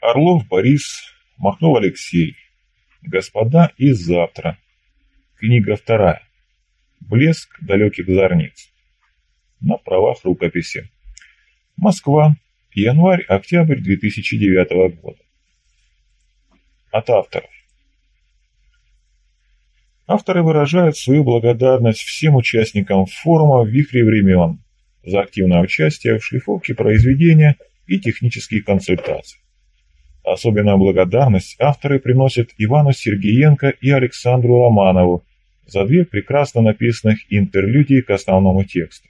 Орлов Борис, Махнов Алексей. Господа, и завтра. Книга вторая. Блеск далеких зорниц. На правах рукописи. Москва. Январь-октябрь 2009 года. От авторов. Авторы выражают свою благодарность всем участникам форума вихре времен за активное участие в шлифовке произведения и технические консультации. Особенную благодарность авторы приносят Ивану Сергеенко и Александру Романову за две прекрасно написанных интерлюдии к основному тексту.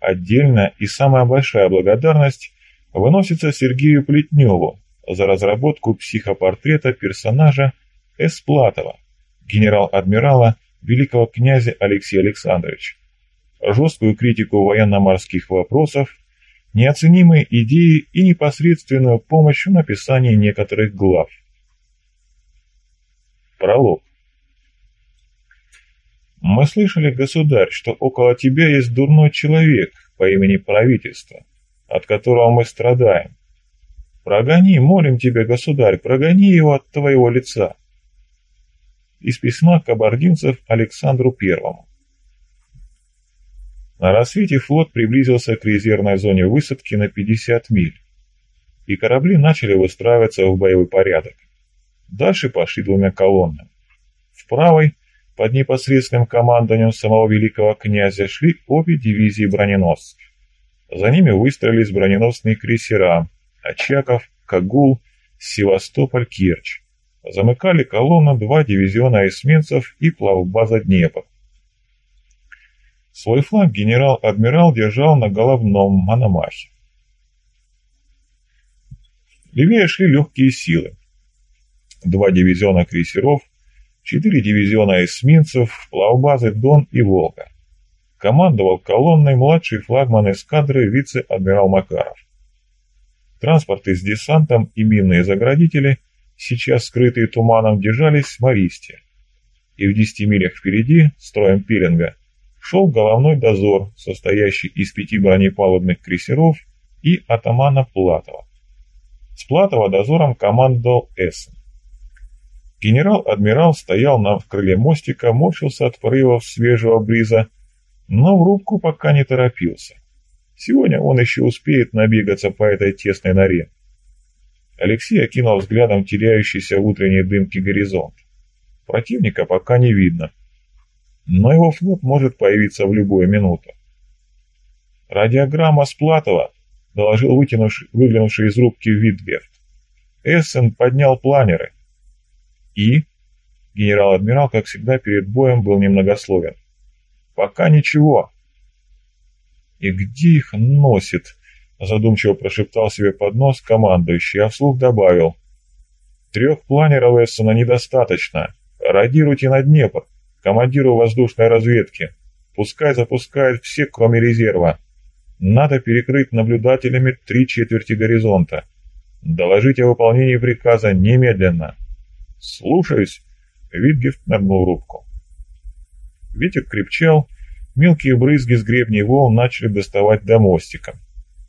Отдельная и самая большая благодарность выносится Сергею Плетневу за разработку психопортрета персонажа Эсплатова, генерал-адмирала великого князя Алексея Александровича, жесткую критику военно-морских вопросов неоценимые идеи и непосредственную помощь в написании некоторых глав. Пролог. Мы слышали, государь, что около тебя есть дурной человек по имени правительство, от которого мы страдаем. Прогони, молим тебя, государь, прогони его от твоего лица. Из письма кабардинцев Александру Первому. На рассвете флот приблизился к резервной зоне высадки на 50 миль, и корабли начали выстраиваться в боевой порядок. Дальше пошли двумя колоннами. В правой, под непосредственным командованием самого великого князя, шли обе дивизии броненосцев. За ними выстроились броненосные крейсера Очаков, Кагул, Севастополь, Керчь. Замыкали колонну два дивизиона эсминцев и плавбаза Днепр. Свой флаг генерал-адмирал держал на головном Мономахе. Левее шли легкие силы. Два дивизиона крейсеров, четыре дивизиона эсминцев, плавбазы Дон и Волга. Командовал колонной младший флагман эскадры вице-адмирал Макаров. Транспорты с десантом и минные заградители, сейчас скрытые туманом, держались в Мористе. И в десяти милях впереди, строем пилинга, шел головной дозор, состоящий из пяти бронепалубных крейсеров и атамана Платова. С Платова дозором командовал Эссен. Генерал-адмирал стоял на крыле мостика, морщился от порывов свежего бриза, но в рубку пока не торопился. Сегодня он еще успеет набегаться по этой тесной норе. Алексей окинул взглядом теряющийся в утренней дымке горизонт. Противника пока не видно но его флот может появиться в любую минуту. «Радиограмма Сплатова», — доложил вытянувший, выглянувший из рубки Витгефт. «Эссен поднял планеры». «И?» — генерал-адмирал, как всегда, перед боем был немногословен. «Пока ничего». «И где их носит?» — задумчиво прошептал себе под нос командующий, а вслух добавил. «Трех планеров Эссена недостаточно. Радируйте на Днепр командиру воздушной разведки. Пускай запускает все, кроме резерва. Надо перекрыть наблюдателями три четверти горизонта. Доложить о выполнении приказа немедленно. Слушаюсь. Витгефт нагнул рубку. Ветер крепчал, мелкие брызги с гребней волн начали доставать до мостика.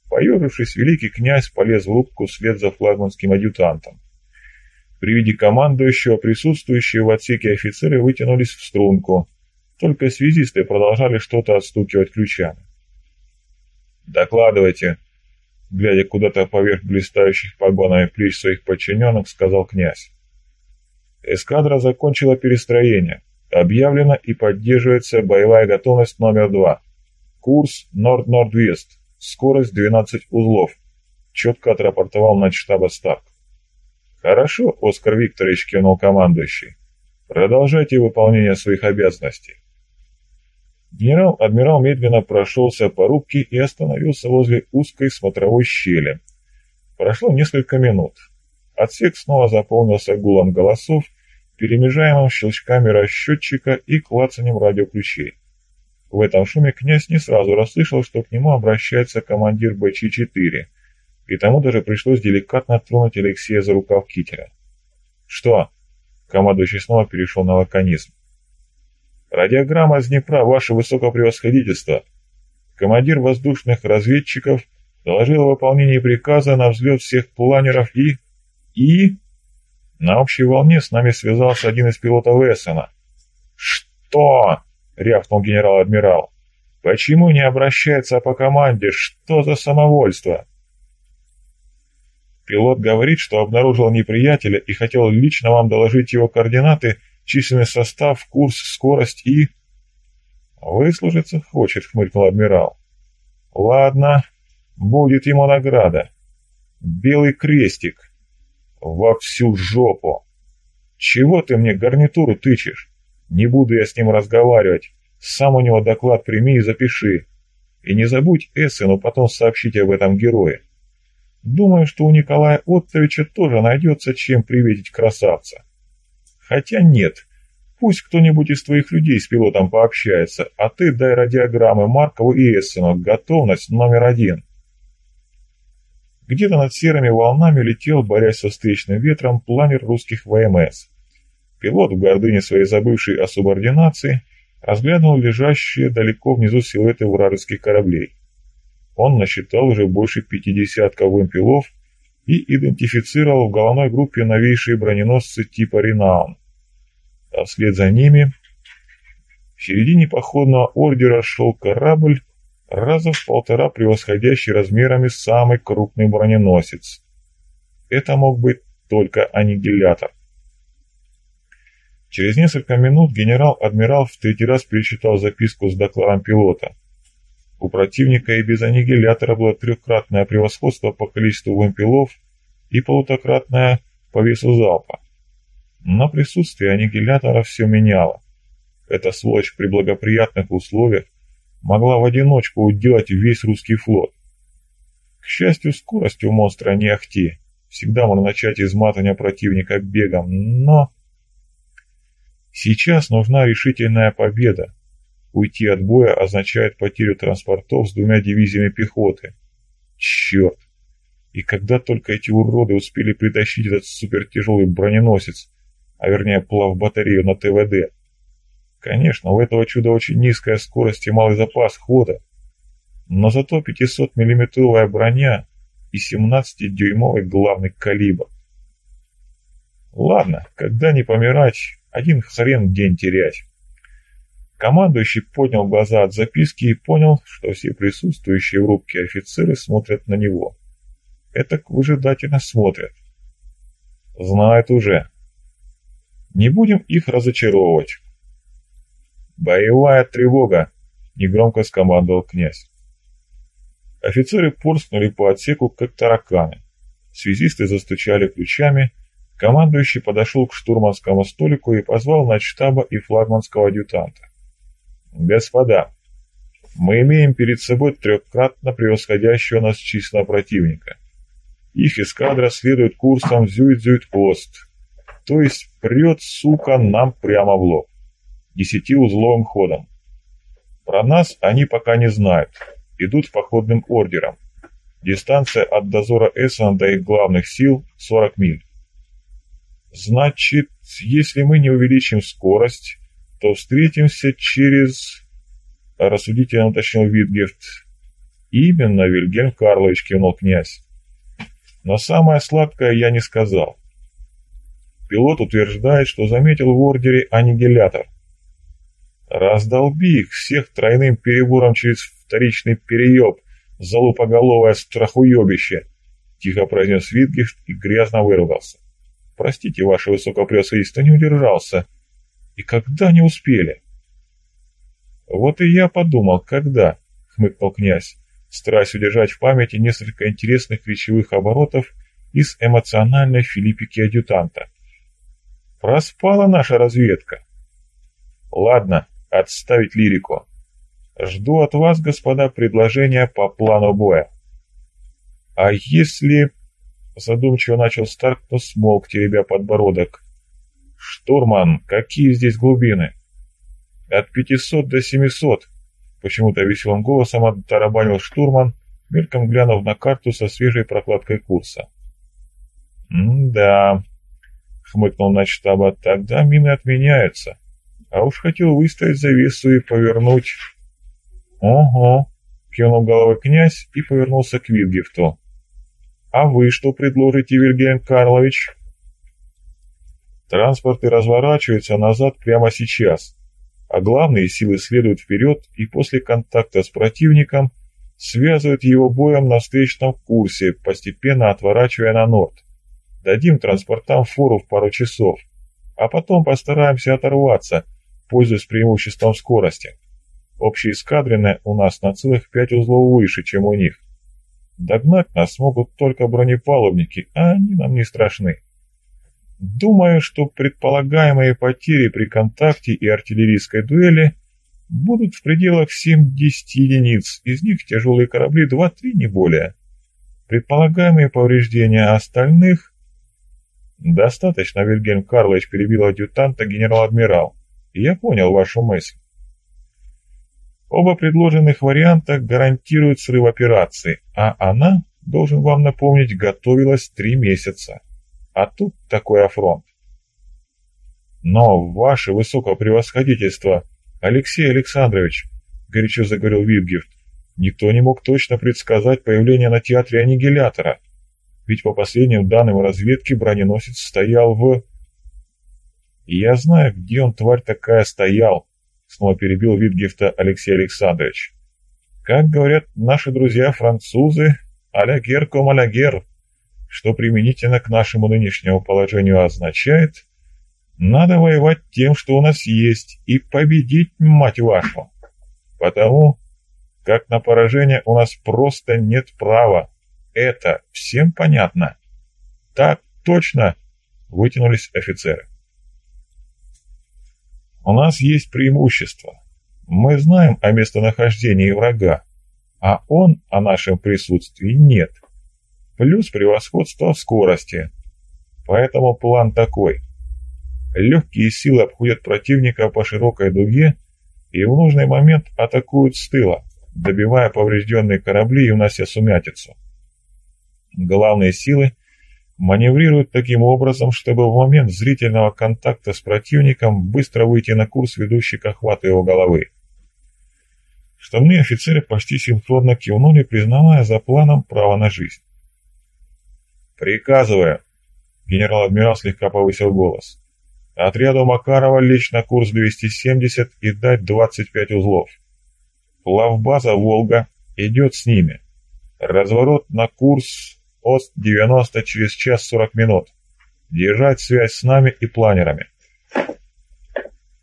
Поежившись, великий князь полез в рубку вслед за флагманским адъютантом. При виде командующего присутствующие в отсеке офицеры вытянулись в струнку. Только связисты продолжали что-то отстукивать ключами. «Докладывайте», — глядя куда-то поверх блистающих погонами плеч своих подчиненных, сказал князь. Эскадра закончила перестроение. Объявлена и поддерживается боевая готовность номер два. Курс Норд-Норд-Вест. Скорость 12 узлов. Четко отрапортовал на штаба Старк. «Хорошо, Оскар Викторович», — кивнул командующий. «Продолжайте выполнение своих обязанностей». Генерал-адмирал медленно прошелся по рубке и остановился возле узкой смотровой щели. Прошло несколько минут. Отсек снова заполнился гулом голосов, перемежаемым щелчками расчетчика и клацанием радиоключей. В этом шуме князь не сразу расслышал, что к нему обращается командир БЧ-4, и тому даже пришлось деликатно тронуть Алексея за рукав кителя. «Что?» — командующий снова перешел на лаконизм. «Радиограмма с Днепра, ваше высокопревосходительство. Командир воздушных разведчиков Доложил о выполнении приказа на взлет всех планеров и... И... На общей волне с нами связался один из пилотов Эссена. «Что?» — рявкнул генерал-адмирал. «Почему не обращается по команде? Что за самовольство?» Пилот говорит, что обнаружил неприятеля и хотел лично вам доложить его координаты, численный состав, курс, скорость и... «Выслужиться хочет», — хмыкнул адмирал. «Ладно, будет ему награда. Белый крестик. Во всю жопу. Чего ты мне гарнитуру тычешь? Не буду я с ним разговаривать. Сам у него доклад прими и запиши. И не забудь Эссену потом сообщить об этом герое. Думаю, что у Николая Оттовича тоже найдется чем приветить красавца. Хотя нет, пусть кто-нибудь из твоих людей с пилотом пообщается, а ты дай радиограммы Маркову и Эссену, готовность номер один. Где-то над серыми волнами летел, борясь со встречным ветром, планер русских ВМС. Пилот, в гордыне своей забывшей о субординации, разглядывал лежащие далеко внизу силуэты вражеских кораблей. Он насчитал уже больше пяти десятков вымпелов и идентифицировал в головной группе новейшие броненосцы типа «Ренаун». А вслед за ними в середине походного ордера шел корабль, раза в полтора превосходящий размерами самый крупный броненосец. Это мог быть только аннигилятор. Через несколько минут генерал-адмирал в третий раз перечитал записку с докладом пилота. У противника и без аннигилятора было трехкратное превосходство по количеству вымпелов и полутократное по весу залпа. Но присутствие аннигилятора все меняло. Эта сволочь при благоприятных условиях могла в одиночку уделать весь русский флот. К счастью, скорость у монстра не ахти. Всегда можно начать изматывание противника бегом, но... Сейчас нужна решительная победа. Уйти от боя означает потерю транспортов с двумя дивизиями пехоты. Черт! И когда только эти уроды успели притащить этот супертяжелый броненосец, а вернее плавбатарею на ТВД? Конечно, у этого чуда очень низкая скорость и малый запас хода, но зато 500-миллиметровая броня и 17-дюймовый главный калибр. Ладно, когда не помирать, один хрен день терять. Командующий поднял глаза от записки и понял, что все присутствующие в рубке офицеры смотрят на него. Это выжидательно смотрят. Знают уже. Не будем их разочаровывать. «Боевая тревога!» — негромко скомандовал князь. Офицеры порскнули по отсеку, как тараканы. Связисты застучали ключами, командующий подошел к штурманскому столику и позвал на штаба и флагманского адъютанта. «Господа, мы имеем перед собой трехкратно превосходящего нас численно противника. Их эскадра следует курсом Зюит-Зюит-Ост, то есть прет, сука, нам прямо в лоб десятиузловым ходом. Про нас они пока не знают, идут походным ордером. Дистанция от дозора Эссена до их главных сил 40 миль. Значит, если мы не увеличим скорость, то встретимся через... Рассудительно уточнил Витгефт. Именно, Вильгельм Карлович кивнул князь. Но самое сладкое я не сказал. Пилот утверждает, что заметил в ордере аннигилятор – Раздолби их всех тройным перебором через вторичный перееб, залупоголовое страхуебище, тихо произнес Витгефт и грязно выругался. Простите, ваше высокопревосходительство, не удержался. И когда не успели? Вот и я подумал, когда, хмыкнул князь, стараясь удержать в памяти несколько интересных речевых оборотов из эмоциональной филиппики адъютанта. Проспала наша разведка. Ладно, отставить лирику. Жду от вас, господа, предложения по плану боя. А если... Задумчиво начал Старк, но смолк, теребя подбородок. «Штурман, какие здесь глубины?» «От пятисот до семисот», — почему-то веселым голосом оттарабанил штурман, мельком глянув на карту со свежей прокладкой курса. «М-да», — хмыкнул на штаба, — «тогда мины отменяются а уж хотел выставить завесу и повернуть. «Ого», — кивнул головой князь и повернулся к Витгефту. «А вы что предложите, Вильгельм Карлович?» Транспорты разворачиваются назад прямо сейчас, а главные силы следуют вперед и после контакта с противником связывают его боем на встречном курсе, постепенно отворачивая на норд. Дадим транспортам фору в пару часов, а потом постараемся оторваться, пользуясь преимуществом скорости. Общеэскадренная у нас на целых пять узлов выше, чем у них. Догнать нас смогут только бронепалубники, а они нам не страшны. Думаю, что предполагаемые потери при контакте и артиллерийской дуэли будут в пределах 7-10 единиц, из них тяжелые корабли 2-3, не более. Предполагаемые повреждения остальных... Достаточно, Вильгельм Карлович перебил адъютанта генерал-адмирал. Я понял вашу мысль. Оба предложенных варианта гарантируют срыв операции, а она, должен вам напомнить, готовилась три месяца. А тут такой афронт. Но, ваше высокопревосходительство, Алексей Александрович, горячо заговорил Витгефт, никто не мог точно предсказать появление на театре аннигилятора. Ведь по последним данным разведки броненосец стоял в... я знаю, где он, тварь такая, стоял, снова перебил Витгефта Алексей Александрович. Как говорят наши друзья-французы, а-ля гер ком а гер что применительно к нашему нынешнему положению означает, надо воевать тем, что у нас есть, и победить, мать вашу. Потому как на поражение у нас просто нет права. Это всем понятно? Так точно, вытянулись офицеры. У нас есть преимущество. Мы знаем о местонахождении врага, а он о нашем присутствии нет плюс превосходство в скорости. Поэтому план такой. Легкие силы обходят противника по широкой дуге и в нужный момент атакуют с тыла, добивая поврежденные корабли и унося сумятицу. Главные силы маневрируют таким образом, чтобы в момент зрительного контакта с противником быстро выйти на курс, ведущий к охвату его головы. Штабные офицеры почти синхронно кивнули, признавая за планом право на жизнь. «Приказываю!» Генерал-адмирал слегка повысил голос. «Отряду Макарова лечь на курс 270 и дать 25 узлов. Плавбаза «Волга» идет с ними. Разворот на курс ОСТ-90 через час 40 минут. Держать связь с нами и планерами.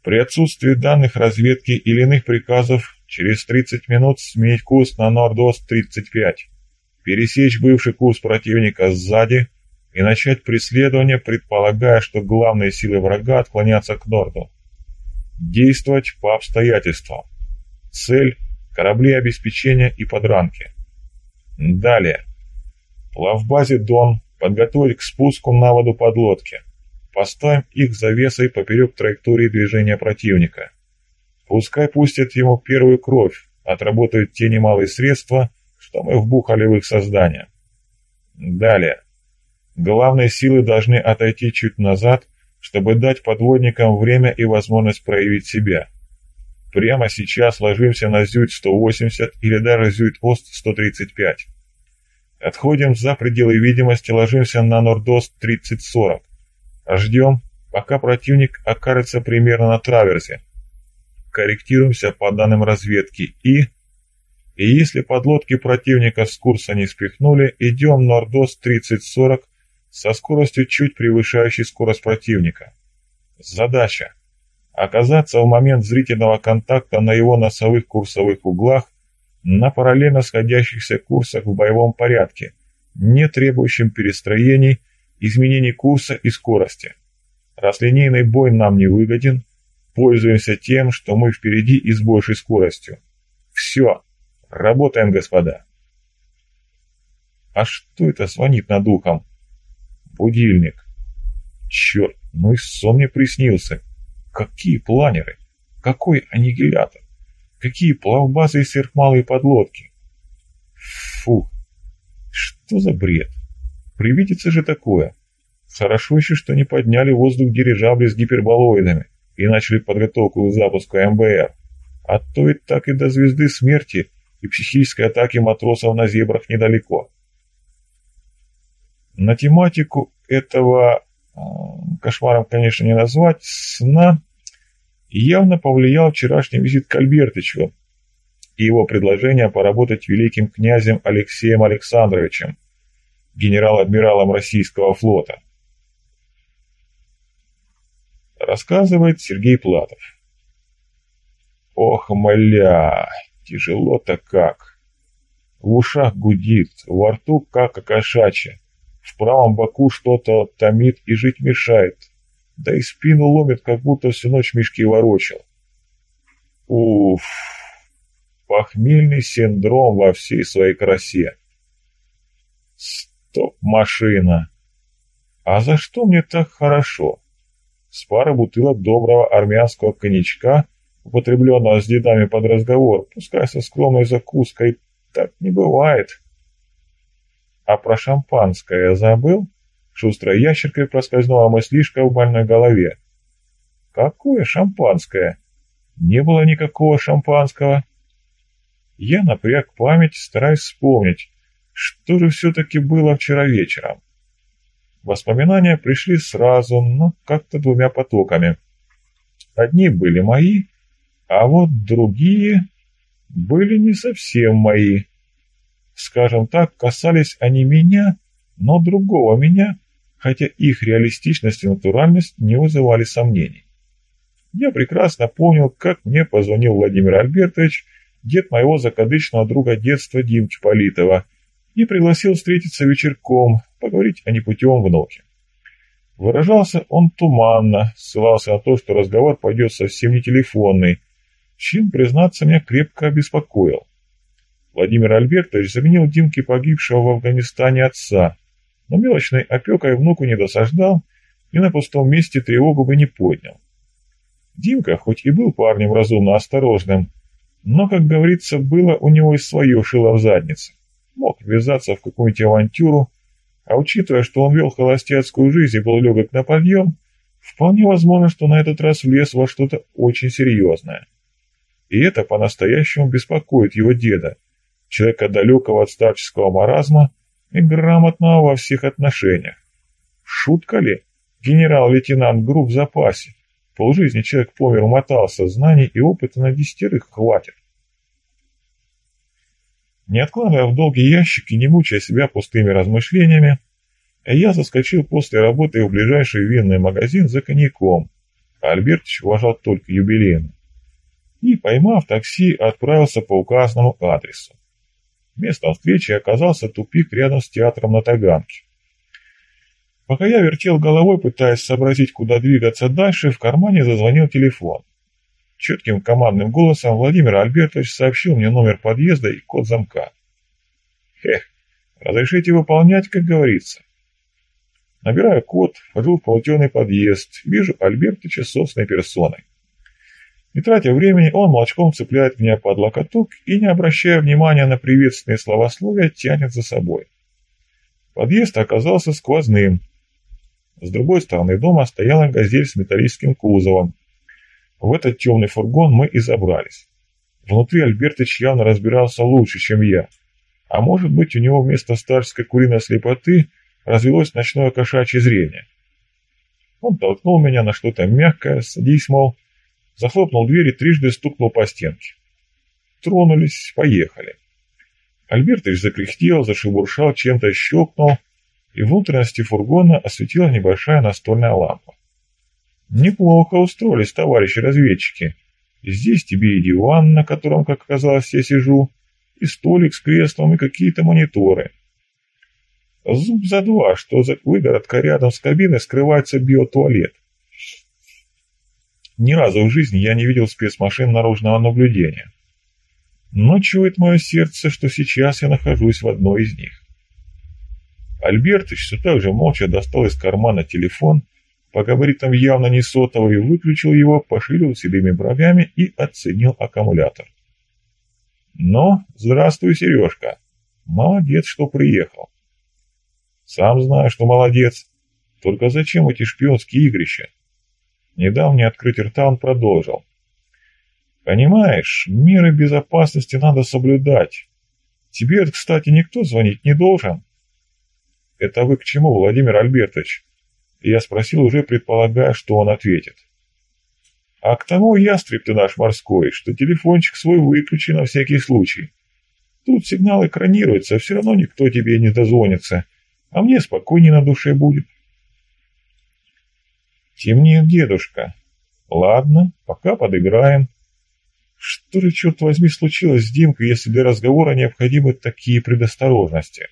При отсутствии данных разведки или иных приказов через 30 минут сменить курс на Нордост-35 пересечь бывший курс противника сзади и начать преследование, предполагая, что главные силы врага отклонятся к норду. Действовать по обстоятельствам. Цель – корабли обеспечения и подранки. Далее. Плавбазе Дон подготовить к спуску на воду подлодки. Поставим их завесой поперек траектории движения противника. Пускай пустят ему первую кровь, отработают те немалые средства, что мы вбухали в их создание. Далее. Главные силы должны отойти чуть назад, чтобы дать подводникам время и возможность проявить себя. Прямо сейчас ложимся на Зюит-180 или даже Зюит-Ост-135. Отходим за пределы видимости, ложимся на Нордост-3040. Ждем, пока противник окажется примерно на траверзе. Корректируемся по данным разведки и и если подлодки противника с курса не спихнули, идем Нордост 30-40 со скоростью чуть превышающей скорость противника. Задача – оказаться в момент зрительного контакта на его носовых курсовых углах на параллельно сходящихся курсах в боевом порядке, не требующим перестроений, изменений курса и скорости. Раз линейный бой нам не выгоден, пользуемся тем, что мы впереди и с большей скоростью. Все. Работаем, господа. А что это звонит над ухом? Будильник. Черт, ну и сон мне приснился. Какие планеры? Какой аннигилятор? Какие плавбазы и сверхмалые подлодки? Фу, что за бред? Привидится же такое. Хорошо еще, что не подняли воздух дирижабли с гиперболоидами и начали подготовку к запуску МБР. А то и так и до звезды смерти и психической атаки матросов на зебрах недалеко. На тематику этого, э, кошмаром, конечно, не назвать, сна явно повлиял вчерашний визит к Альбертычу и его предложение поработать великим князем Алексеем Александровичем, генерал-адмиралом российского флота. Рассказывает Сергей Платов. Ох, моля, тяжело-то как. В ушах гудит, во рту как окошачье. В правом боку что-то томит и жить мешает. Да и спину ломит, как будто всю ночь мешки ворочал. Уф, похмельный синдром во всей своей красе. Стоп, машина. А за что мне так хорошо? С пары бутылок доброго армянского коньячка, употребленного с дедами под разговор, пускай со скромной закуской, так не бывает. А про шампанское забыл? Шустрой ящеркой проскользнула мыслишка в больной голове. Какое шампанское? Не было никакого шампанского. Я напряг память, стараясь вспомнить, что же все-таки было вчера вечером. Воспоминания пришли сразу, но как-то двумя потоками. Одни были мои, а вот другие были не совсем мои. Скажем так, касались они меня, но другого меня, хотя их реалистичность и натуральность не вызывали сомнений. Я прекрасно помнил, как мне позвонил Владимир Альбертович, дед моего закадычного друга детства Димки Политова, и пригласил встретиться вечерком, поговорить о непутевом внуке. Выражался он туманно, ссылался на то, что разговор пойдет совсем не телефонный, чем, признаться, меня крепко обеспокоил. Владимир Альбертович заменил Димке погибшего в Афганистане отца, но мелочной опекой внуку не досаждал и на пустом месте тревогу бы не поднял. Димка, хоть и был парнем разумно осторожным, но, как говорится, было у него и свое шило в заднице. Мог ввязаться в какую-нибудь авантюру, а учитывая, что он вел холостяцкую жизнь и был легок на подъем, вполне возможно, что на этот раз влез во что-то очень серьезное. И это по-настоящему беспокоит его деда, человека далекого от старческого маразма и грамотного во всех отношениях. Шутка ли? Генерал-лейтенант ГРУ в запасе. Полжизни человек по миру мотался, знаний и опыта на десятерых хватит. Не откладывая в долгий ящик и не мучая себя пустыми размышлениями, я заскочил после работы в ближайший винный магазин за коньяком, а Альбертович уважал только юбилейный, и, поймав такси, отправился по указанному адресу. Местом встречи оказался тупик рядом с театром на Таганке. Пока я вертел головой, пытаясь сообразить, куда двигаться дальше, в кармане зазвонил телефон. Четким командным голосом Владимир Альбертович сообщил мне номер подъезда и код замка. Эх, разрешите выполнять, как говорится. Набираю код, вхожу в полутемный подъезд, вижу Альбертовича собственной персоной. Не тратя времени, он молочком цепляет меня под локоток и, не обращая внимания на приветственные словословия, тянет за собой. Подъезд оказался сквозным. С другой стороны дома стояла газель с металлическим кузовом, в этот темный фургон мы и забрались. Внутри Альбертыч явно разбирался лучше, чем я. А может быть, у него вместо старческой куриной слепоты развелось ночное кошачье зрение. Он толкнул меня на что-то мягкое, садись, мол, захлопнул дверь и трижды стукнул по стенке. Тронулись, поехали. Альбертович закряхтел, зашебуршал, чем-то щелкнул, и внутренности фургона осветила небольшая настольная лампа. Неплохо устроились, товарищи разведчики. Здесь тебе и диван, на котором, как оказалось, я сижу, и столик с креслом, и какие-то мониторы. Зуб за два, что за выгородка рядом с кабиной скрывается биотуалет. Ни разу в жизни я не видел спецмашин наружного наблюдения. Но чует мое сердце, что сейчас я нахожусь в одной из них. Альбертыч все так же молча достал из кармана телефон по габаритам явно не сотовый, выключил его, поширил седыми бровями и оценил аккумулятор. «Ну, здравствуй, Сережка. Молодец, что приехал». «Сам знаю, что молодец. Только зачем эти шпионские игрища?» Недавний открытый рта он продолжил. Понимаешь, меры безопасности надо соблюдать. Тебе, кстати, никто звонить не должен. Это вы к чему, Владимир Альбертович? Я спросил, уже предполагая, что он ответит. А к тому, ястреб ты наш морской, что телефончик свой выключи на всякий случай. Тут сигнал экранируется, все равно никто тебе не дозвонится, а мне спокойнее на душе будет. Темнеет дедушка. Ладно, пока подыграем. Что же, черт возьми, случилось с Димкой, если для разговора необходимы такие предосторожности?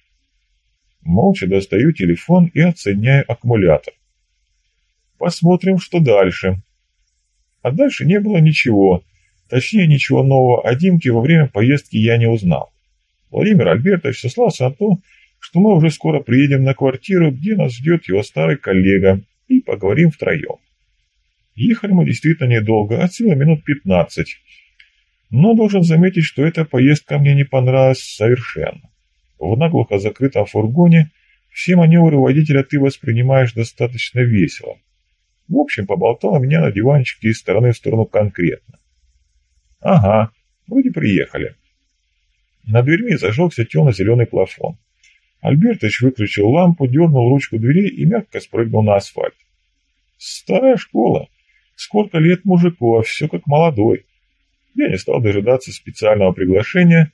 Молча достаю телефон и отсоединяю аккумулятор. Посмотрим, что дальше. А дальше не было ничего. Точнее, ничего нового о Димке во время поездки я не узнал. Владимир Альбертович сослался на то, что мы уже скоро приедем на квартиру, где нас ждет его старый коллега, и поговорим втроем. Ехали мы действительно недолго, от силы минут пятнадцать. Но должен заметить, что эта поездка мне не понравилась совершенно. В наглухо закрытом фургоне все маневры водителя ты воспринимаешь достаточно весело. В общем, поболтала меня на диванчике из стороны в сторону конкретно. Ага, вроде приехали. На дверьми зажегся темно-зеленый плафон. Альбертович выключил лампу, дернул ручку двери и мягко спрыгнул на асфальт. Старая школа. Сколько лет мужику, а все как молодой. Я не стал дожидаться специального приглашения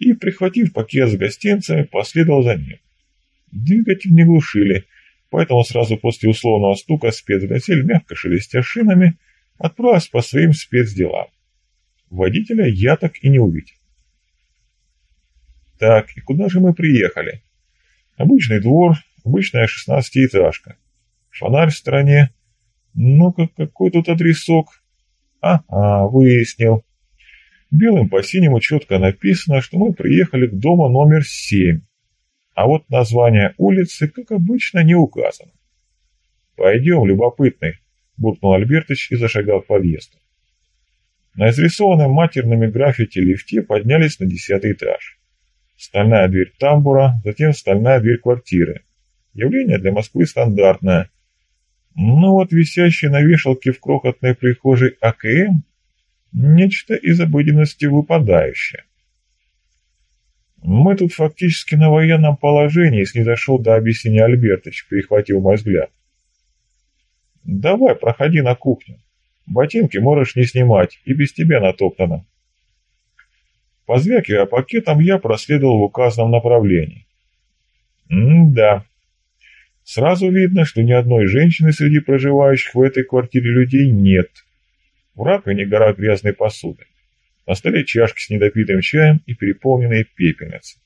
и, прихватив пакет с гостинцами, последовал за ним. Двигатель не глушили, поэтому сразу после условного стука спецгазель, мягко шелестя шинами, отправилась по своим спецделам. Водителя я так и не увидел. Так, и куда же мы приехали? Обычный двор, обычная шестнадцатиэтажка. Фонарь в стороне. Ну-ка, какой тут адресок? Ага, выяснил. Белым по синему четко написано, что мы приехали к дому номер семь. А вот название улицы, как обычно, не указано. «Пойдем, любопытный», — буркнул Альбертыч и зашагал к подъезду. На изрисованном матерными граффити лифте поднялись на десятый этаж. Стальная дверь тамбура, затем стальная дверь квартиры. Явление для Москвы стандартное. Но вот висящий на вешалке в крохотной прихожей АКМ – нечто из обыденности выпадающее. Мы тут фактически на военном положении, снизошел до объяснения Альбертович, перехватил мой взгляд. Давай, проходи на кухню. Ботинки можешь не снимать, и без тебя натоптано. Позвякивая пакетом, я проследовал в указанном направлении. М-да. Сразу видно, что ни одной женщины среди проживающих в этой квартире людей нет. В раковине гора грязной посуды. На столе чашки с недопитым чаем и переполненные пепельницы.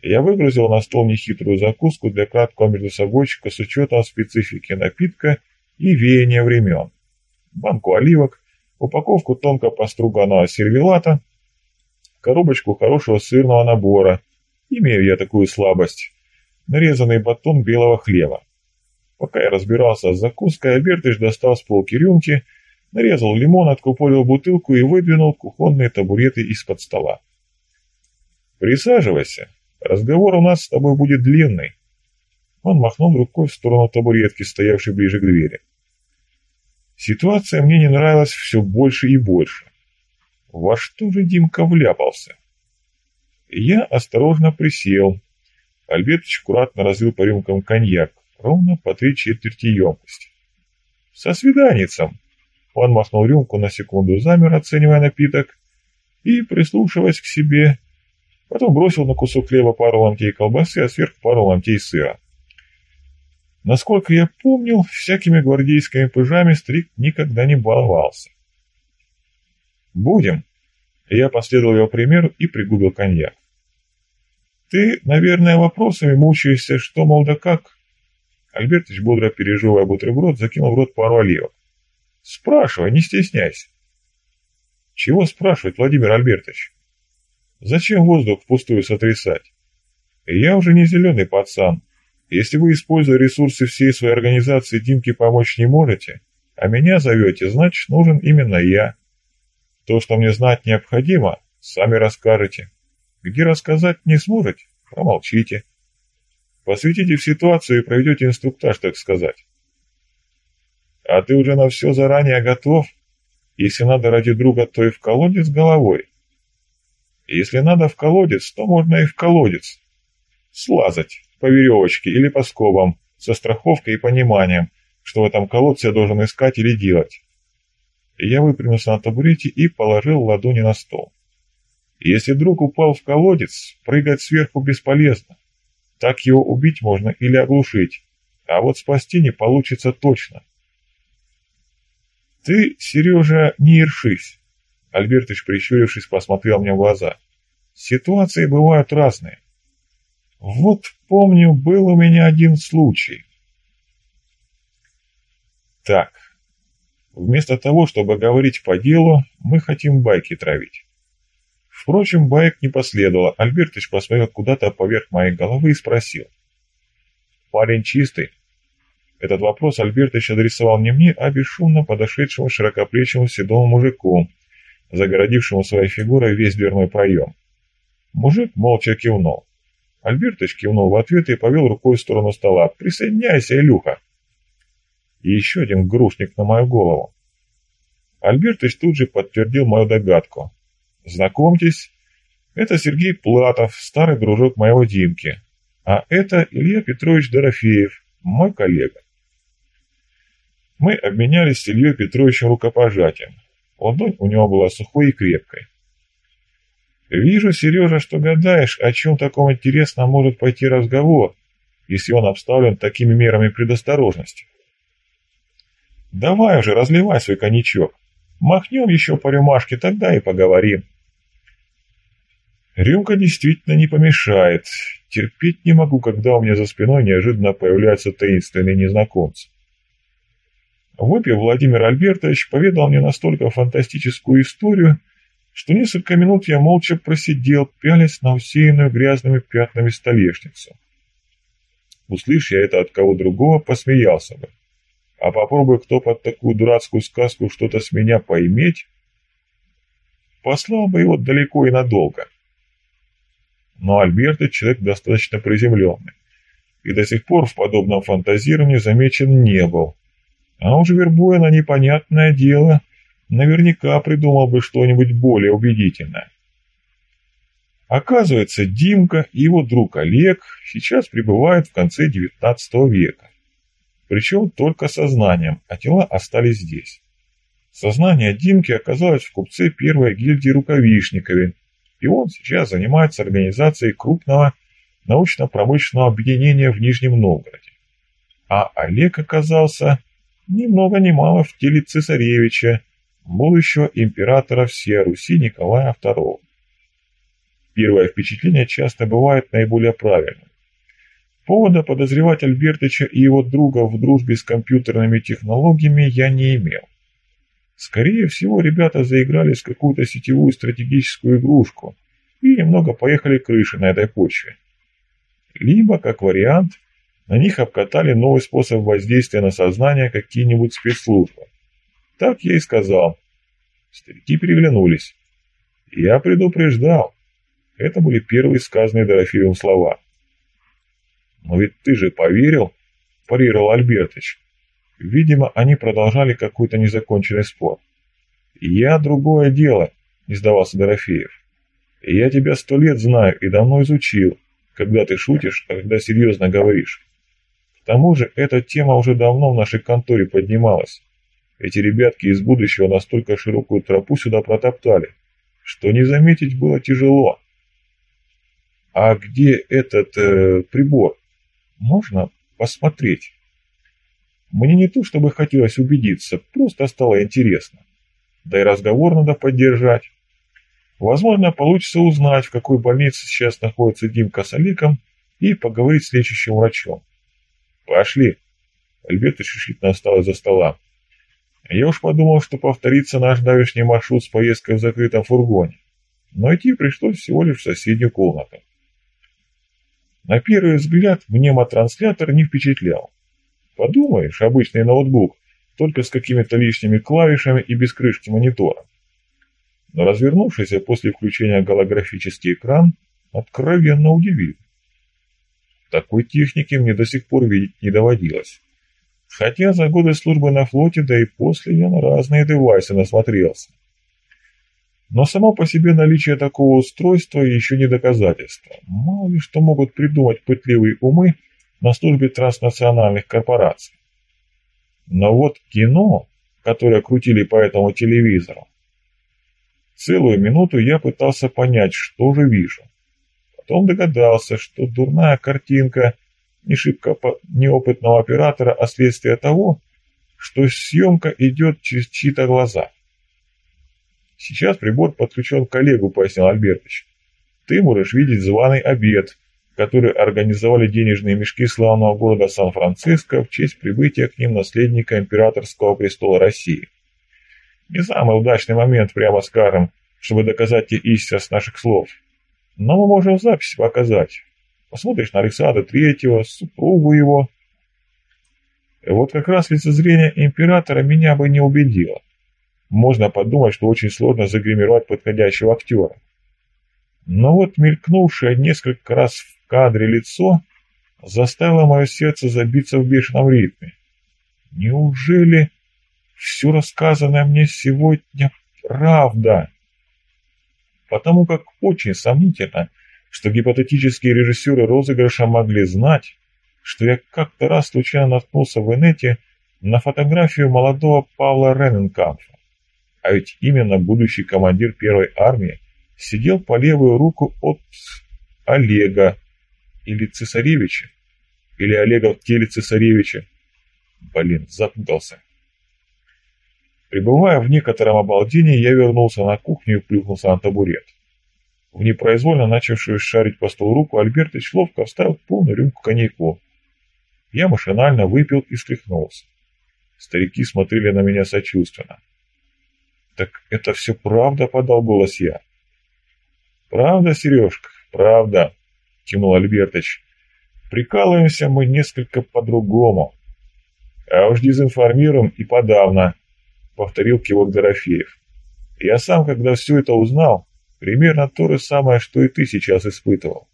Я выгрузил на стол нехитрую закуску для краткого междусобойчика с учетом специфики напитка и веяния времен. Банку оливок, упаковку тонко поструганного сервелата, коробочку хорошего сырного набора. Имею я такую слабость. Нарезанный батон белого хлеба. Пока я разбирался с закуской, Альбертыч достал с полки рюмки нарезал лимон, откупорил бутылку и выдвинул кухонные табуреты из-под стола. «Присаживайся, разговор у нас с тобой будет длинный». Он махнул рукой в сторону табуретки, стоявшей ближе к двери. Ситуация мне не нравилась все больше и больше. Во что же Димка вляпался? Я осторожно присел. Альбертович аккуратно разлил по рюмкам коньяк, ровно по три четверти емкости. «Со свиданицем!» Он махнул рюмку, на секунду замер, оценивая напиток, и, прислушиваясь к себе, потом бросил на кусок хлеба пару ломтей колбасы, а сверху пару ломтей сыра. Насколько я помнил, всякими гвардейскими пыжами Стрик никогда не баловался. «Будем!» Я последовал его примеру и пригубил коньяк. «Ты, наверное, вопросами мучаешься, что, мол, да как?» Альбертович, бодро пережевывая бутерброд, закинул в рот пару оливок. Спрашивай, не стесняйся. Чего спрашивать, Владимир Альбертович? Зачем воздух впустую сотрясать? Я уже не зеленый пацан. Если вы, используя ресурсы всей своей организации, Димке помочь не можете, а меня зовете, значит, нужен именно я. То, что мне знать необходимо, сами расскажете. Где рассказать не сможете, промолчите. Посвятите в ситуацию и проведете инструктаж, так сказать. А ты уже на все заранее готов? Если надо ради друга, то и в колодец головой. Если надо в колодец, то можно и в колодец. Слазать по веревочке или по скобам, со страховкой и пониманием, что в этом колодце я должен искать или делать. Я выпрямился на табурете и положил ладони на стол. Если друг упал в колодец, прыгать сверху бесполезно. Так его убить можно или оглушить, а вот спасти не получится точно. «Ты, Сережа, не ершись!» Альбертыч, прищурившись, посмотрел мне в глаза. «Ситуации бывают разные. Вот помню, был у меня один случай». «Так, вместо того, чтобы говорить по делу, мы хотим байки травить». Впрочем, байк не последовало. Альбертыч посмотрел куда-то поверх моей головы и спросил. «Парень чистый?» Этот вопрос Альбертович адресовал не мне, а бесшумно подошедшему широкоплечему седому мужику, загородившему своей фигурой весь дверной проем. Мужик молча кивнул. Альбертович кивнул в ответ и повел рукой в сторону стола. «Присоединяйся, Илюха!» И еще один грушник на мою голову. Альбертович тут же подтвердил мою догадку. «Знакомьтесь, это Сергей Платов, старый дружок моего Димки. А это Илья Петрович Дорофеев, мой коллега. Мы обменялись с Ильей Петровичем рукопожатием. Ладонь у него была сухой и крепкой. «Вижу, Сережа, что гадаешь, о чем таком интересном может пойти разговор, если он обставлен такими мерами предосторожности. Давай уже, разливай свой коньячок. Махнем еще по рюмашке, тогда и поговорим». Рюмка действительно не помешает. Терпеть не могу, когда у меня за спиной неожиданно появляются таинственные незнакомцы. Выпив, Владимир Альбертович поведал мне настолько фантастическую историю, что несколько минут я молча просидел, пялясь на усеянную грязными пятнами столешницу. Услышь я это от кого другого, посмеялся бы. А попробуй кто под такую дурацкую сказку что-то с меня поиметь, послал бы его далеко и надолго. Но Альбертович человек достаточно приземленный, и до сих пор в подобном фантазировании замечен не был. А уж вербуя на непонятное дело, наверняка придумал бы что-нибудь более убедительное. Оказывается, Димка и его друг Олег сейчас пребывают в конце XIX века. Причем только сознанием, а тела остались здесь. Сознание Димки оказалось в купце первой гильдии Рукавишникове, и он сейчас занимается организацией крупного научно-промышленного объединения в Нижнем Новгороде. А Олег оказался ни много ни мало в теле цесаревича, будущего императора всей Руси Николая II. Первое впечатление часто бывает наиболее правильным. Повода подозревать Альбертыча и его друга в дружбе с компьютерными технологиями я не имел. Скорее всего, ребята заиграли с какую-то сетевую стратегическую игрушку и немного поехали крыши на этой почве. Либо, как вариант, на них обкатали новый способ воздействия на сознание какие-нибудь спецслужбы. Так я и сказал. Старики переглянулись. Я предупреждал. Это были первые сказанные Дорофеевым слова. «Но ведь ты же поверил?» – парировал Альбертыч. Видимо, они продолжали какой-то незаконченный спор. «Я другое дело», – не сдавался Дорофеев. «Я тебя сто лет знаю и давно изучил, когда ты шутишь, а когда серьезно говоришь. К тому же эта тема уже давно в нашей конторе поднималась. Эти ребятки из будущего настолько широкую тропу сюда протоптали, что не заметить было тяжело. А где этот э, прибор? Можно посмотреть? Мне не то чтобы хотелось убедиться, просто стало интересно. Да и разговор надо поддержать. Возможно, получится узнать, в какой больнице сейчас находится Димка с Олегом, и поговорить с лечащим врачом. «Пошли!» Альберта решительно встал из-за стола. Я уж подумал, что повторится наш давешний маршрут с поездкой в закрытом фургоне. Но идти пришлось всего лишь в соседнюю комнату. На первый взгляд мнемотранслятор не впечатлял. Подумаешь, обычный ноутбук, только с какими-то лишними клавишами и без крышки монитора. Но развернувшийся после включения голографический экран откровенно удивил. Такой техники мне до сих пор видеть не доводилось. Хотя за годы службы на флоте, да и после я на разные девайсы насмотрелся. Но само по себе наличие такого устройства еще не доказательство. Мало ли что могут придумать пытливые умы на службе транснациональных корпораций. Но вот кино, которое крутили по этому телевизору, целую минуту я пытался понять, что же вижу. Потом догадался, что дурная картинка не шибко неопытного оператора, а следствие того, что съемка идет через чьи-то глаза. Сейчас прибор подключен коллегу, пояснил Альбертович. Ты можешь видеть званый обед, который организовали денежные мешки славного города Сан-Франциско в честь прибытия к ним наследника императорского престола России. Не самый удачный момент, прямо скажем, чтобы доказать те истинность наших слов. Но мы можем в записи показать. Посмотришь на Александра Третьего, супругу его. Вот как раз лицезрение императора меня бы не убедило. Можно подумать, что очень сложно загримировать подходящего актера. Но вот мелькнувшее несколько раз в кадре лицо заставило мое сердце забиться в бешеном ритме. Неужели все рассказанное мне сегодня правда? Потому как очень сомнительно, что гипотетические режиссеры розыгрыша могли знать, что я как-то раз случайно наткнулся в инете на фотографию молодого Павла Рененкамфа. А ведь именно будущий командир первой армии сидел по левую руку от Олега или Цесаревича, или Олега теле Цесаревича. Блин, запутался. Пребывая в некотором обалдении, я вернулся на кухню и плюхнулся на табурет. В непроизвольно начавшую шарить по столу руку Альбертыч ловко вставил полную рюмку коньяку. Я машинально выпил и стряхнулся. Старики смотрели на меня сочувственно. «Так это все правда?» — подал голос я. «Правда, Сережка, правда», — кивнул Альбертыч. «Прикалываемся мы несколько по-другому». «А уж дезинформируем и подавно», — повторил кивок Дорофеев. «Я сам, когда все это узнал, Примерно то же самое, что и ты сейчас испытывал.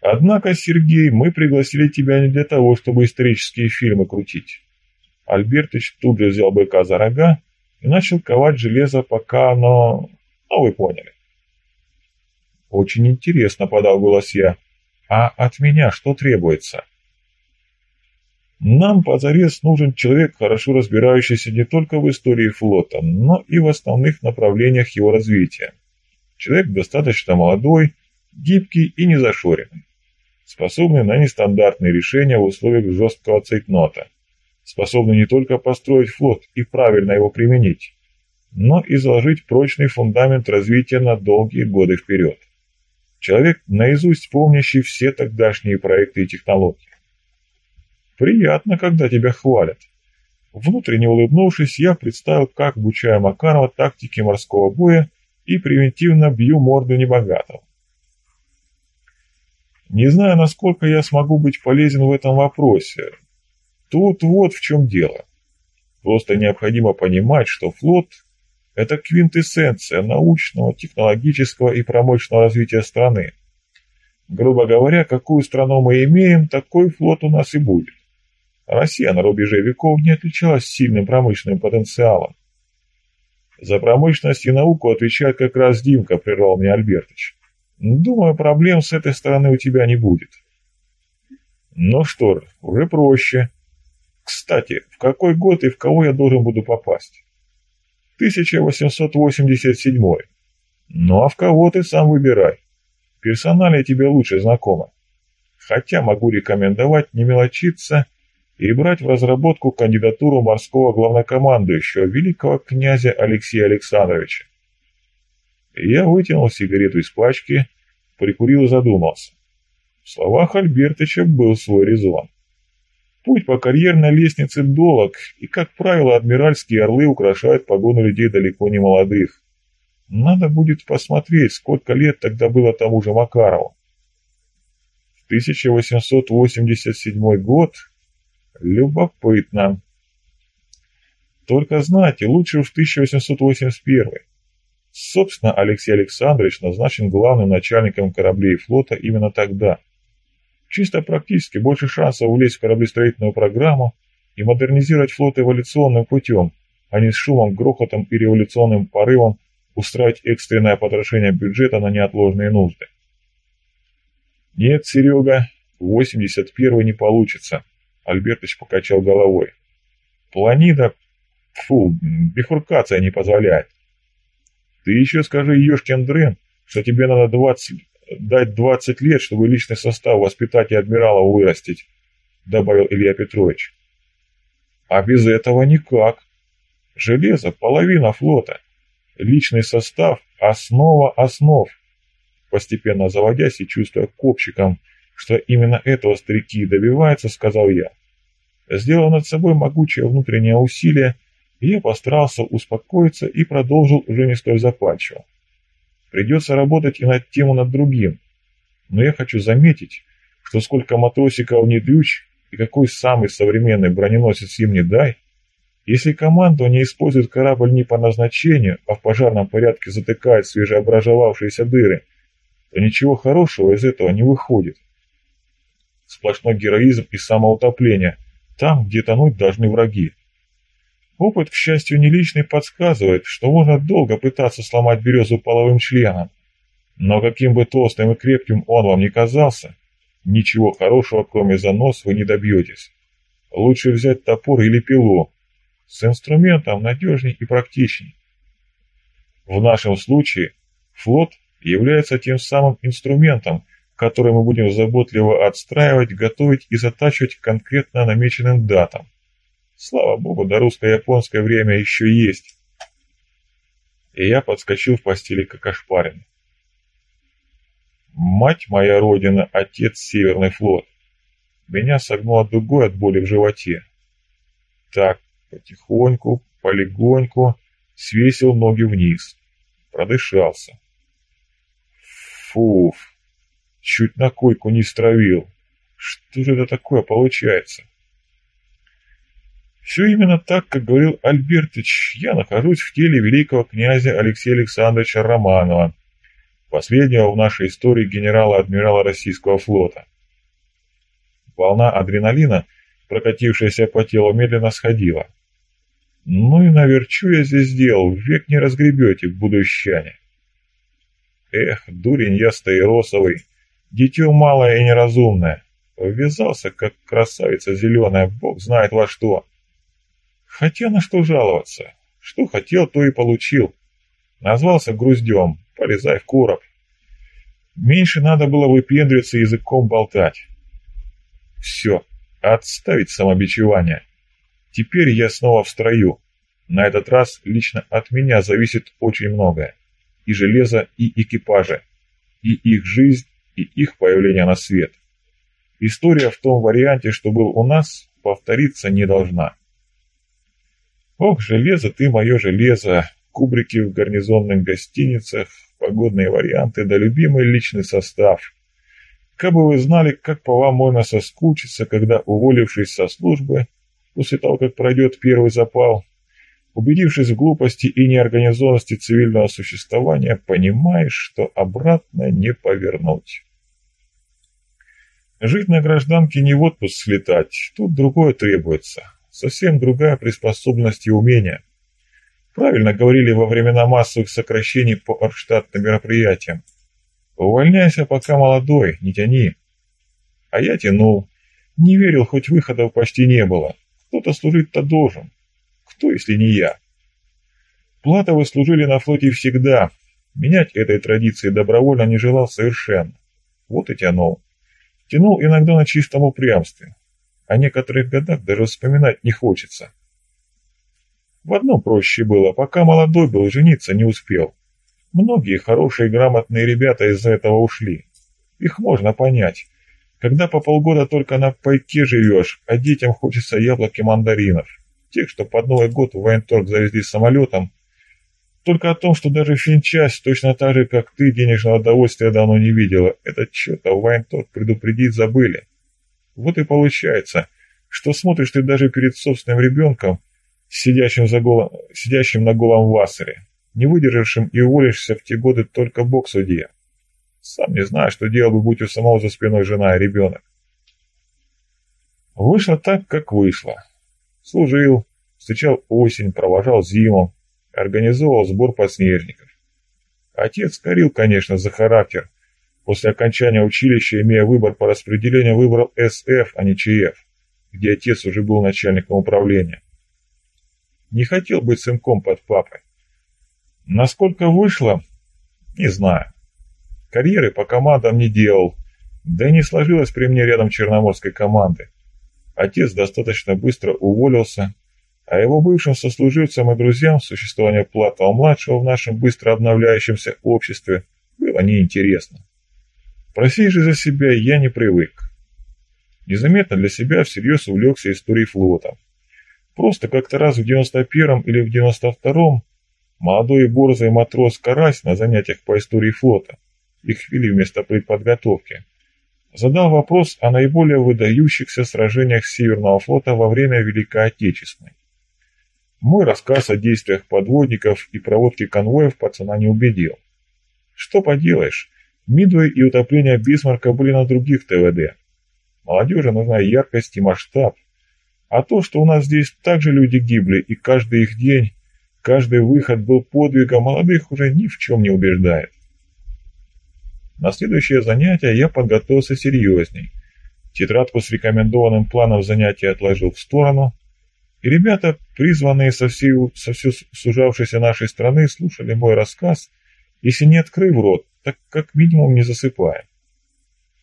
Однако, Сергей, мы пригласили тебя не для того, чтобы исторические фильмы крутить. Альбертыч тут же взял быка за рога и начал ковать железо, пока оно... Ну, вы поняли. Очень интересно, подал голос я. А от меня что требуется? Нам позарез нужен человек, хорошо разбирающийся не только в истории флота, но и в основных направлениях его развития. Человек достаточно молодой, гибкий и незашоренный, способный на нестандартные решения в условиях жесткого цейтнота, способный не только построить флот и правильно его применить, но и заложить прочный фундамент развития на долгие годы вперед. Человек, наизусть помнящий все тогдашние проекты и технологии. Приятно, когда тебя хвалят. Внутренне улыбнувшись, я представил, как обучаю Макарова тактике морского боя и превентивно бью морду небогатого. Не знаю, насколько я смогу быть полезен в этом вопросе. Тут вот в чем дело. Просто необходимо понимать, что флот – это квинтэссенция научного, технологического и промышленного развития страны. Грубо говоря, какую страну мы имеем, такой флот у нас и будет. Россия на рубеже веков не отличалась сильным промышленным потенциалом. За промышленность и науку отвечает как раз Димка, прервал меня Альбертович. Думаю, проблем с этой стороны у тебя не будет. Ну что ж, уже проще. Кстати, в какой год и в кого я должен буду попасть? 1887. Ну а в кого ты сам выбирай. Персонально тебе лучше знакомо. Хотя могу рекомендовать не мелочиться и брать в разработку кандидатуру морского главнокомандующего великого князя Алексея Александровича. Я вытянул сигарету из пачки, прикурил и задумался. В словах Альбертыча был свой резон. Путь по карьерной лестнице долог, и, как правило, адмиральские орлы украшают погоны людей далеко не молодых. Надо будет посмотреть, сколько лет тогда было тому же Макарову. В 1887 год Любопытно. Только знаете, лучше уж 1881. Собственно, Алексей Александрович назначен главным начальником кораблей флота именно тогда. Чисто практически больше шансов влезть в кораблестроительную программу и модернизировать флот эволюционным путем, а не с шумом, грохотом и революционным порывом устраивать экстренное потрошение бюджета на неотложные нужды. «Нет, Серега, 81 не получится», — Альбертович покачал головой. «Планида, фу, бифуркация не позволяет. Ты еще скажи, Ешкин дрын, что тебе надо 20, дать 20 лет, чтобы личный состав воспитать и адмирала вырастить», — добавил Илья Петрович. «А без этого никак. Железо — половина флота. Личный состав — основа основ. Постепенно заводясь и чувствуя копчиком, что именно этого старики и добиваются, сказал я. Сделав над собой могучее внутреннее усилие, я постарался успокоиться и продолжил уже не столь запальчиво. Придется работать и над тем, и над другим. Но я хочу заметить, что сколько матросиков не дрючь и какой самый современный броненосец им не дай, если командование использует корабль не по назначению, а в пожарном порядке затыкает свежеобразовавшиеся дыры, то ничего хорошего из этого не выходит. Сплошной героизм и самоутопление, там, где тонуть должны враги. Опыт, к счастью, не личный подсказывает, что можно долго пытаться сломать березу половым членом. Но каким бы толстым и крепким он вам ни казался, ничего хорошего, кроме занос, вы не добьетесь. Лучше взять топор или пилу. С инструментом надежней и практичней. В нашем случае флот является тем самым инструментом, который мы будем заботливо отстраивать, готовить и затачивать конкретно намеченным датам. Слава богу, до русско-японское время еще есть. И я подскочил в постели как ошпаренный. Мать моя родина, отец Северный флот. Меня согнуло дугой от боли в животе. Так, потихоньку, полегоньку, свесил ноги вниз. Продышался. Фуф, чуть на койку не стравил. Что же это такое получается? Все именно так, как говорил Альбертыч, я нахожусь в теле великого князя Алексея Александровича Романова, последнего в нашей истории генерала-адмирала российского флота. Волна адреналина, прокатившаяся по телу, медленно сходила. Ну и наверчу я здесь сделал, век не разгребете, будущане. Эх, дурень я стаиросовый, дитё малое и неразумное. Ввязался, как красавица зеленая, бог знает во что. Хотя на что жаловаться? Что хотел, то и получил. Назвался груздем, полезай в короб. Меньше надо было выпендриваться языком болтать. Все, отставить самобичевание. Теперь я снова в строю. На этот раз лично от меня зависит очень многое. И железо, и экипажа, и их жизнь, и их появление на свет. История в том варианте, что был у нас, повториться не должна. Ох, железо ты мое железо, кубрики в гарнизонных гостиницах, погодные варианты да любимый личный состав. Как бы вы знали, как по вам можно соскучиться, когда, уволившись со службы, после того, как пройдет первый запал, убедившись в глупости и неорганизованности цивильного существования, понимаешь, что обратно не повернуть. Жить на гражданке не в отпуск слетать, тут другое требуется совсем другая приспособленность и умения. Правильно говорили во времена массовых сокращений по оргштатным мероприятиям. Увольняйся, пока молодой, не тяни. А я тянул. Не верил, хоть выходов почти не было. Кто-то служить-то должен. Кто, если не я? Платовы служили на флоте всегда. Менять этой традиции добровольно не желал совершенно. Вот и тянул. Тянул иногда на чистом упрямстве. О некоторых годах даже вспоминать не хочется. В одном проще было, пока молодой был, жениться не успел. Многие хорошие грамотные ребята из-за этого ушли. Их можно понять. Когда по полгода только на пайке живешь, а детям хочется яблок и мандаринов. Тех, что под Новый год в военторг завезли самолетом. Только о том, что даже финчасть, точно так же, как ты, денежного удовольствия давно не видела. Этот в военторг предупредить забыли. Вот и получается, что смотришь ты даже перед собственным ребенком, сидящим, за голом, сидящим на голом вассере, не выдержавшим и уволишься в те годы только бог судья. Сам не знаю, что делал бы, будь у самого за спиной жена и ребенок. Вышло так, как вышло. Служил, встречал осень, провожал зиму, организовал сбор подснежников. Отец корил, конечно, за характер. После окончания училища, имея выбор по распределению, выбрал СФ, а не ЧФ, где отец уже был начальником управления. Не хотел быть сынком под папой. Насколько вышло, не знаю. Карьеры по командам не делал, да и не сложилось при мне рядом черноморской команды. Отец достаточно быстро уволился, а его бывшим сослуживцам и друзьям существование Платова-младшего в нашем быстро обновляющемся обществе было неинтересно. Просить же за себя я не привык. Незаметно для себя всерьез увлекся историей флота. Просто как-то раз в 91-м или в 92-м молодой и борзый матрос Карась на занятиях по истории флота, их вели вместо предподготовки, задал вопрос о наиболее выдающихся сражениях Северного флота во время Великой Отечественной. Мой рассказ о действиях подводников и проводке конвоев пацана не убедил. Что поделаешь, Мидвей и утопление Бисмарка были на других ТВД. Молодежи нужна яркость и масштаб. А то, что у нас здесь также люди гибли, и каждый их день, каждый выход был подвигом, молодых уже ни в чем не убеждает. На следующее занятие я подготовился серьезней. Тетрадку с рекомендованным планом занятия отложил в сторону, и ребята, призванные со всей, со всей сужавшейся нашей страны, слушали мой рассказ, если не открыв рот, так как минимум не засыпая.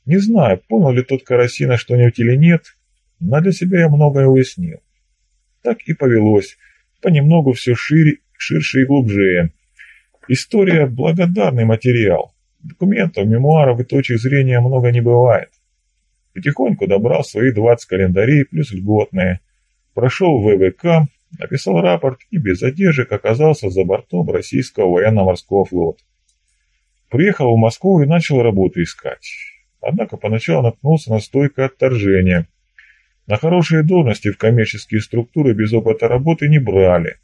Не знаю, понял ли тот Карасина что-нибудь или нет, но для себя я многое уяснил. Так и повелось, понемногу все шире, ширше и глубже. История – благодарный материал. Документов, мемуаров и точек зрения много не бывает. Потихоньку добрал свои 20 календарей плюс льготные. Прошел ВВК, написал рапорт и без задержек оказался за бортом российского военно-морского флота. Приехал в Москву и начал работу искать. Однако поначалу наткнулся на стойкое отторжение. На хорошие должности в коммерческие структуры без опыта работы не брали,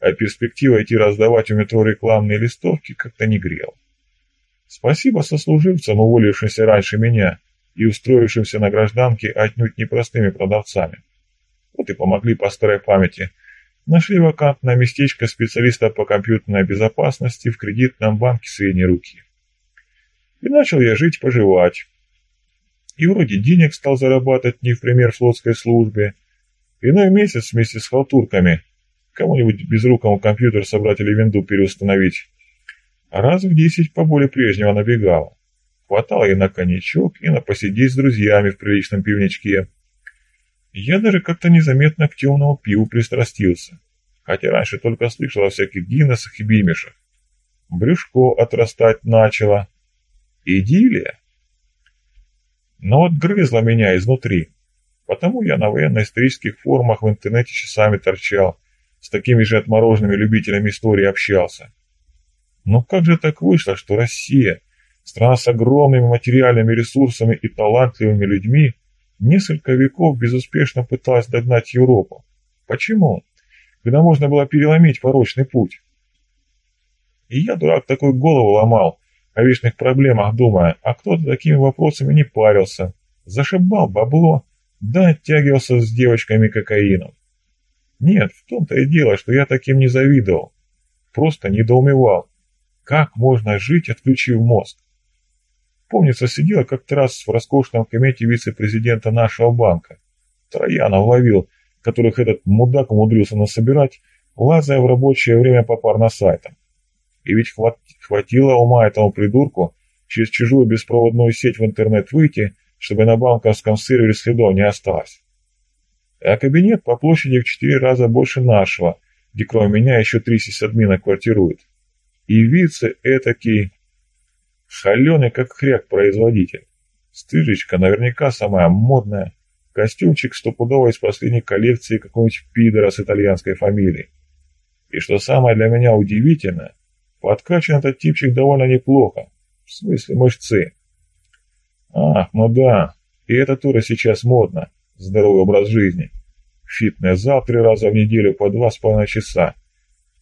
а перспектива идти раздавать у метро рекламные листовки как-то не грел. Спасибо сослуживцам, уволившимся раньше меня и устроившимся на гражданке отнюдь непростыми продавцами. Вот и помогли по старой памяти. Нашли вакантное местечко специалиста по компьютерной безопасности в кредитном банке средней руки. И начал я жить-поживать. И вроде денег стал зарабатывать не в пример флотской службе. Иной месяц вместе с халтурками кому-нибудь безрукому компьютер собрать или винду переустановить. А раз в десять поболее прежнего набегало. Хватало и на коньячок, и на посидеть с друзьями в приличном пивничке. Я даже как-то незаметно к темному пиву пристрастился, хотя раньше только слышал о всяких Гиннесах и Бимешах. Брюшко отрастать начало. Идиллия. Но вот грызла меня изнутри. Потому я на военно-исторических форумах в интернете часами торчал, с такими же отмороженными любителями истории общался. Но как же так вышло, что Россия, страна с огромными материальными ресурсами и талантливыми людьми, несколько веков безуспешно пыталась догнать Европу? Почему? Когда можно было переломить порочный путь? И я, дурак, такой голову ломал, о вечных проблемах думая, а кто-то такими вопросами не парился. Зашибал бабло, да оттягивался с девочками кокаином. Нет, в том-то и дело, что я таким не завидовал. Просто недоумевал. Как можно жить, отключив мозг? Помнится, сидела как-то раз в роскошном комете вице-президента нашего банка. Троянов ловил, которых этот мудак умудрился насобирать, лазая в рабочее время по парносайтам. И ведь хват, хватило ума этому придурку через чужую беспроводную сеть в интернет выйти, чтобы на банковском сервере следов не осталось. А кабинет по площади в четыре раза больше нашего, где кроме меня еще три сисадмина квартируют. И вице этакий, холеный как хряк производитель. Стыжечка наверняка самая модная, костюмчик стопудово из последней коллекции какого-нибудь пидора с итальянской фамилией. И что самое для меня удивительное, подкачан этот типчик довольно неплохо, в смысле мышцы. Ах, ну да, и это тоже сейчас модно, здоровый образ жизни. Фитнес-зал три раза в неделю по два с половиной часа.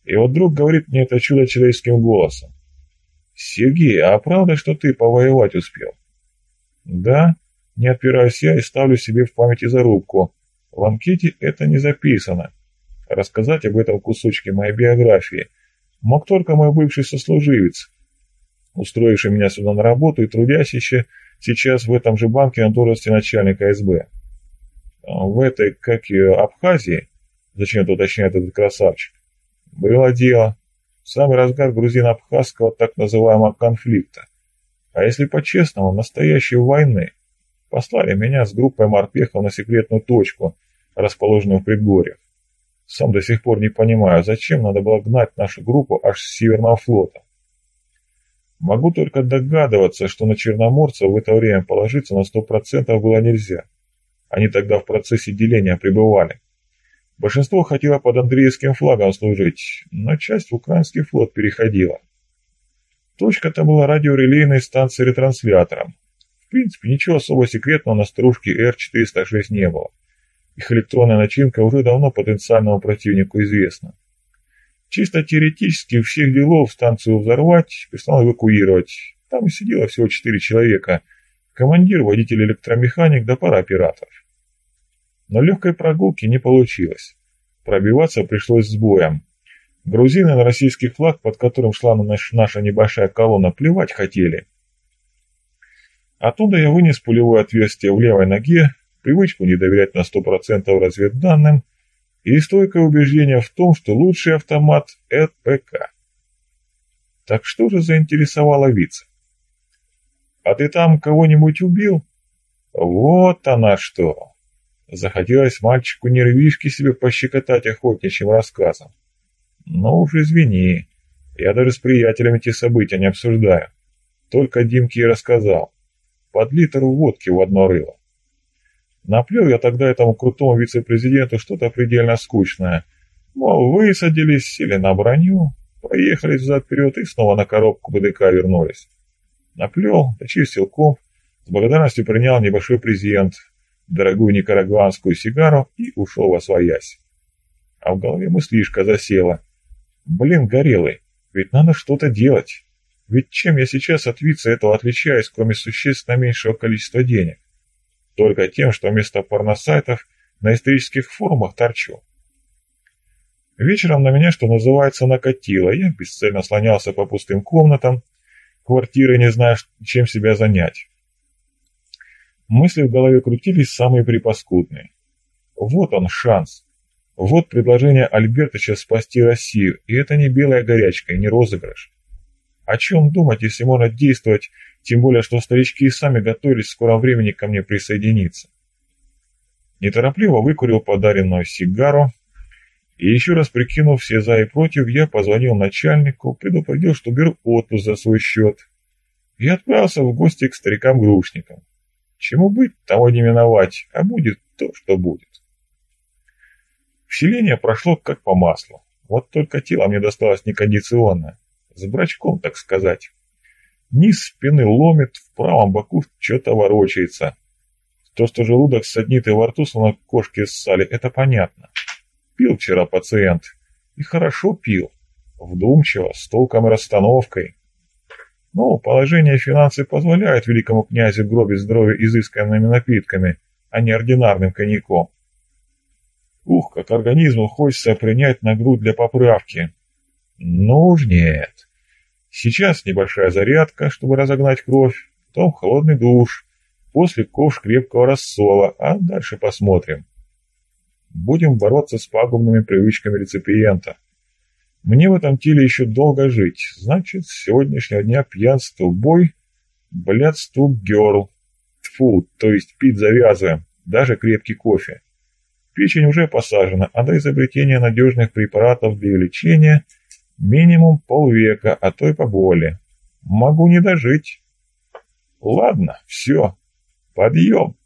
И вот друг говорит мне это чудо человеческим голосом. «Сергей, а правда, что ты повоевать успел?» «Да, Не отпираюсь я и ставлю себе в памяти зарубку. В анкете это не записано. Рассказать об этом кусочке моей биографии мог только мой бывший сослуживец, устроивший меня сюда на работу и трудящийся сейчас в этом же банке на должности начальника СБ. В этой, как и Абхазии, зачем-то уточняет этот красавчик, было дело. В самый разгар грузино-абхазского так называемого конфликта. А если по-честному, настоящей войны. Послали меня с группой морпехов на секретную точку, расположенную в предгорьях. Сам до сих пор не понимаю, зачем надо было гнать нашу группу аж с Северного флота. Могу только догадываться, что на черноморцев в это время положиться на сто процентов было нельзя. Они тогда в процессе деления пребывали. Большинство хотело под Андреевским флагом служить, но часть в украинский флот переходила. Точка-то была радиорелейной станцией ретранслятором. В принципе, ничего особо секретного на стружке Р-406 не было. Их электронная начинка уже давно потенциальному противнику известна. Чисто теоретически всех делов станцию взорвать, персонал эвакуировать. Там и сидело всего четыре человека. Командир, водитель, электромеханик да пара операторов. Но легкой прогулки не получилось. Пробиваться пришлось с боем. Грузины на российский флаг, под которым шла наша небольшая колонна, плевать хотели. Оттуда я вынес пулевое отверстие в левой ноге, привычку не доверять на 100% разведданным и стойкое убеждение в том, что лучший автомат – это ПК. Так что же заинтересовало Вица? «А ты там кого-нибудь убил?» «Вот она что!» Захотелось мальчику нервишки себе пощекотать охотничьим рассказом. «Ну уж извини, я даже с приятелями эти события не обсуждаю. Только Димке и рассказал. Под литр водки в одно рыло. Наплел я тогда этому крутому вице-президенту что-то предельно скучное. Мол, высадились, сели на броню, поехали взад-вперед и снова на коробку БДК вернулись. Наплел, дочистил комп, с благодарностью принял небольшой презент, дорогую никарагуанскую сигару и ушел во своясь. А в голове мыслишка засела. Блин, горелый, ведь надо что-то делать. Ведь чем я сейчас от вица этого отличаюсь, кроме существенно меньшего количества денег? Только тем, что вместо порносайтов на исторических форумах торчу. Вечером на меня, что называется, накатило. Я бесцельно слонялся по пустым комнатам, квартиры не зная, чем себя занять. Мысли в голове крутились самые припаскудные. Вот он шанс. Вот предложение Альбертовича спасти Россию, и это не белая горячка и не розыгрыш. О чем думать, если можно действовать, тем более, что старички и сами готовились в скором времени ко мне присоединиться. Неторопливо выкурил подаренную сигару, и еще раз прикинув все за и против, я позвонил начальнику, предупредил, что беру отпуск за свой счет, и отправился в гости к старикам-грушникам. Чему быть, того не миновать, а будет то, что будет. Вселение прошло как по маслу. Вот только тело мне досталось некондиционное. С брачком, так сказать. Низ спины ломит, в правом боку что-то ворочается. То, что желудок саднит и во рту, словно кошки ссали, это понятно. Пил вчера пациент. И хорошо пил. Вдумчиво, с толком и расстановкой. Но положение финансы позволяет великому князю гробить здоровье изысканными напитками, а не ординарным коньяком. Ух, как организму хочется принять на грудь для поправки. Ну уж нет. Сейчас небольшая зарядка, чтобы разогнать кровь, потом холодный душ, после ковш крепкого рассола, а дальше посмотрим. Будем бороться с пагубными привычками реципиента. Мне в этом теле еще долго жить. Значит, с сегодняшнего дня пьянство бой, блядство герл. Тфу, то есть пить завязываем, даже крепкий кофе. Печень уже посажена, а до изобретения надежных препаратов для лечения минимум полвека, а то и поболее. Могу не дожить. Ладно, все, подъем.